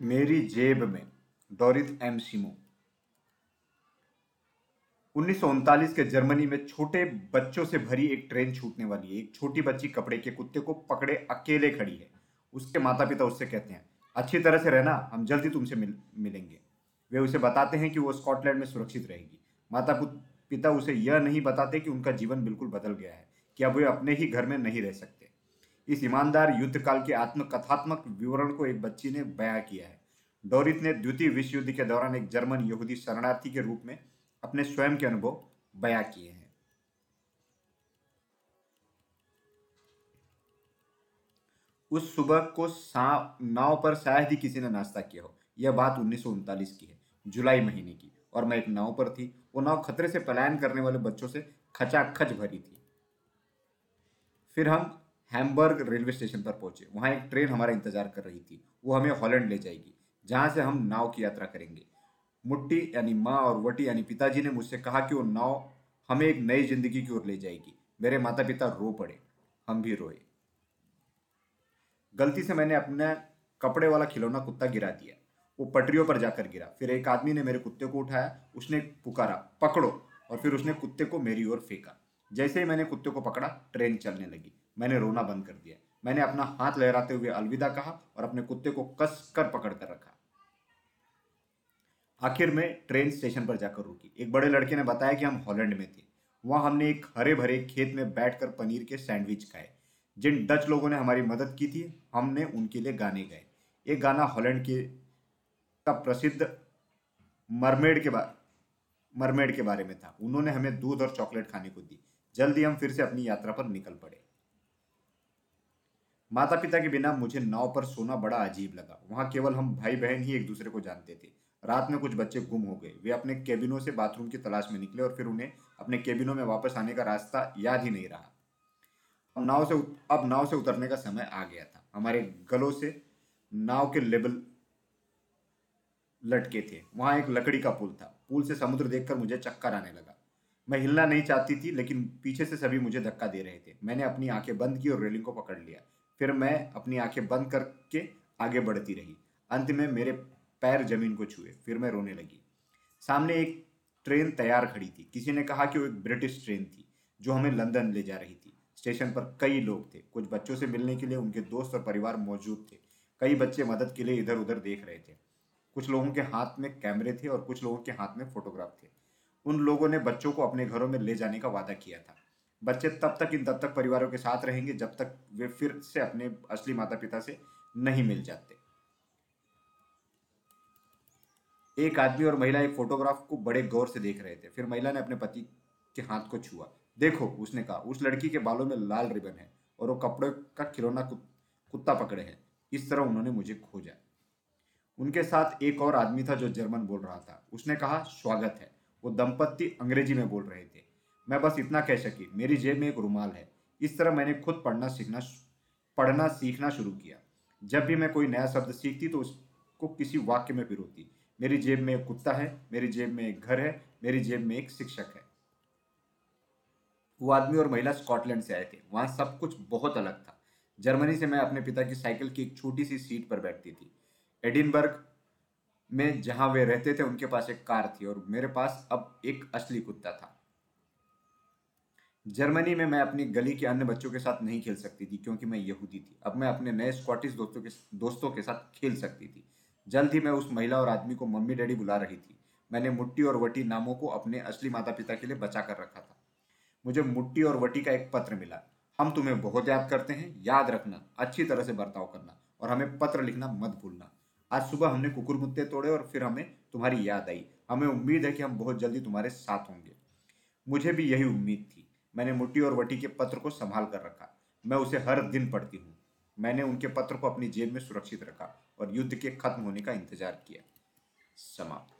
मेरी जेब में डोरिथ एम सीमो। उन्नीस सौ उनतालीस के जर्मनी में छोटे बच्चों से भरी एक ट्रेन छूटने वाली है एक छोटी बच्ची कपड़े के कुत्ते को पकड़े अकेले खड़ी है। उसके माता पिता उससे कहते हैं, अच्छी तरह से रहना, हम जल्दी तुमसे मिल, मिलेंगे। वे उसे बताते हैं कि वो स्कॉटलैंड में सुरक्षित रहेगी। माता पिता उसे यह नहीं बताते कि उनका जीवन बिल्कुल बदल गया है, कि अब वे अपने ही घर में नहीं रह सकते। इस ईमानदार युद्ध काल के आत्मकथात्मक विवरण को एक बच्ची ने बयां किया है। डोरिथ ने द्वितीय विश्व युद्ध के दौरान एक जर्मन यहूदी शरणार्थी के रूप में अपने स्वयं के अनुभव बयां किए हैं। उस सुबह को नाव पर शायद ही किसी ने नाश्ता किया हो। यह बात उन्नीस सौ उनतालीस की है, जुलाई महीने की। और मैं एक नाव पर थी। वो नाव खतरे से पलायन करने वाले बच्चों से खचाखच भरी थी। फिर हम हैम्बर्ग रेलवे स्टेशन पर पहुँचे। वहाँ एक ट्रेन हमारा इंतज़ार कर रही थी। वो हमें हॉलैंड ले जाएगी, जहाँ से हम नाव की यात्रा करेंगे। मुट्टी यानी माँ और वटी यानी पिताजी ने मुझसे कहा कि वो नाव हमें एक नई ज़िंदगी की ओर ले जाएगी। मेरे माता पिता रो पड़े, हम भी रोए। गलती से मैंने अपना कपड़े वाला खिलौना कुत्ता गिरा दिया। वो पटरियों पर जाकर गिरा। फिर एक आदमी ने मेरे कुत्ते को उठाया, उसने पुकारा, पकड़ो, और फिर उसने कुत्ते को मेरी ओर फेंका। जैसे ही मैंने कुत्ते को पकड़ा, ट्रेन चलने लगी। मैंने रोना बंद कर दिया। मैंने अपना हाथ लहराते हुए अलविदा कहा और अपने कुत्ते को कस कर पकड़ कर रखा। आखिर में ट्रेन स्टेशन पर जाकर रुकी। एक बड़े लड़के ने बताया कि हम हॉलैंड में थे। वहाँ हमने एक हरे भरे खेत में बैठकर पनीर के सैंडविच खाए। जिन डच लोगों ने हमारी मदद की थी, हमने उनके लिए गाने गाए। एक गाना हॉलैंड के का प्रसिद्ध मरमेड के बारे मरमेड के बारे में था। उन्होंने हमें दूध और चॉकलेट खाने को दी। जल्दी हम फिर से अपनी यात्रा पर निकल पड़े। माता पिता के बिना मुझे नाव पर सोना बड़ा अजीब लगा। वहाँ केवल हम भाई बहन ही एक दूसरे को जानते थे। रात में कुछ बच्चे गुम हो गए। वे अपने केबिनों से बाथरूम की तलाश में निकले और फिर उन्हें अपने केबिनों में वापस आने का रास्ता याद ही नहीं रहा। अब नाव से अब नाव से उतरने का समय आ गया था। हमारे गलों से नाव के लेबल लटके थे। वहाँ एक लकड़ी का पुल था। पुल से समुद्र देखकर मुझे चक्कर आने लगा। मैं हिलना नहीं चाहती थी, लेकिन पीछे से सभी मुझे धक्का दे रहे थे। मैंने अपनी आँखें बंद की और रेलिंग को पकड़ लिया। फिर मैं अपनी आँखें बंद करके आगे बढ़ती रही। अंत में मेरे पैर ज़मीन को छुए, फिर मैं रोने लगी। सामने एक ट्रेन तैयार खड़ी थी। किसी ने कहा कि वो एक ब्रिटिश ट्रेन थी, जो हमें लंदन ले जा रही थी। स्टेशन पर कई लोग थे। कुछ बच्चों से मिलने के लिए उनके दोस्त और परिवार मौजूद थे। कई बच्चे मदद के लिए इधर उधर देख रहे थे। कुछ लोगों के हाथ में कैमरे थे और कुछ लोगों के हाथ में फोटोग्राफ थे। उन लोगों ने बच्चों को अपने घरों में ले जाने का वादा किया था। बच्चे तब तक इन दत्तक परिवारों के साथ रहेंगे जब तक वे फिर से अपने असली माता पिता से नहीं मिल जाते। एक आदमी और महिला एक फोटोग्राफ को बड़े गौर से देख रहे थे। फिर महिला ने अपने पति के हाथ को छुआ। देखो, उसने कहा, उस लड़की के बालों में लाल रिबन है और वो कपड़े का खिलौना कुत्ता पकड़े है। इस तरह उन्होंने मुझे खोजा। उनके साथ एक और आदमी था जो जर्मन बोल रहा था। उसने कहा, स्वागत है। वो दंपत्ति अंग्रेज़ी में बोल रहे थे। मैं बस इतना कह सकी, मेरी जेब में एक रुमाल है। इस तरह मैंने खुद पढ़ना सीखना पढ़ना सीखना शुरू किया। जब भी मैं कोई नया शब्द सीखती तो उसको किसी वाक्य में पिरोती। मेरी जेब में एक कुत्ता है, मेरी जेब में एक घर है, मेरी जेब में एक शिक्षक है। वो आदमी और महिला स्कॉटलैंड से आए थे। वहाँ सब कुछ बहुत अलग था। जर्मनी से मैं अपने पिता की साइकिल की एक छोटी सी सीट पर बैठती थी। एडिनबर्ग में जहाँ वे रहते थे, उनके पास एक कार थी और मेरे पास अब एक असली कुत्ता था। जर्मनी में मैं अपनी गली के अन्य बच्चों के साथ नहीं खेल सकती थी क्योंकि मैं यहूदी थी। अब मैं अपने नए स्कॉटिश दोस्तों के दोस्तों के साथ खेल सकती थी। जल्द ही मैं उस महिला और आदमी को मम्मी डैडी बुला रही थी। मैंने मुट्टी और वटी नामों को अपने असली माता पिता के लिए बचा कर रखा था। मुझे मुट्टी और वटी का एक पत्र मिला। हम तुम्हें बहुत याद करते हैं। याद रखना, अच्छी तरह से बर्ताव करना और हमें पत्र लिखना मत भूलना। आज सुबह हमने कुकुर मुत्ते तोड़े और फिर हमें तुम्हारी याद आई। हमें उम्मीद है कि हम बहुत जल्दी तुम्हारे साथ होंगे। मुझे भी यही उम्मीद थी। मैंने मुट्टी और वटी के पत्र को संभाल कर रखा। मैं उसे हर दिन पढ़ती हूँ। मैंने उनके पत्र को अपनी जेब में सुरक्षित रखा और युद्ध के खत्म होने का इंतज़ार किया। समाप्त।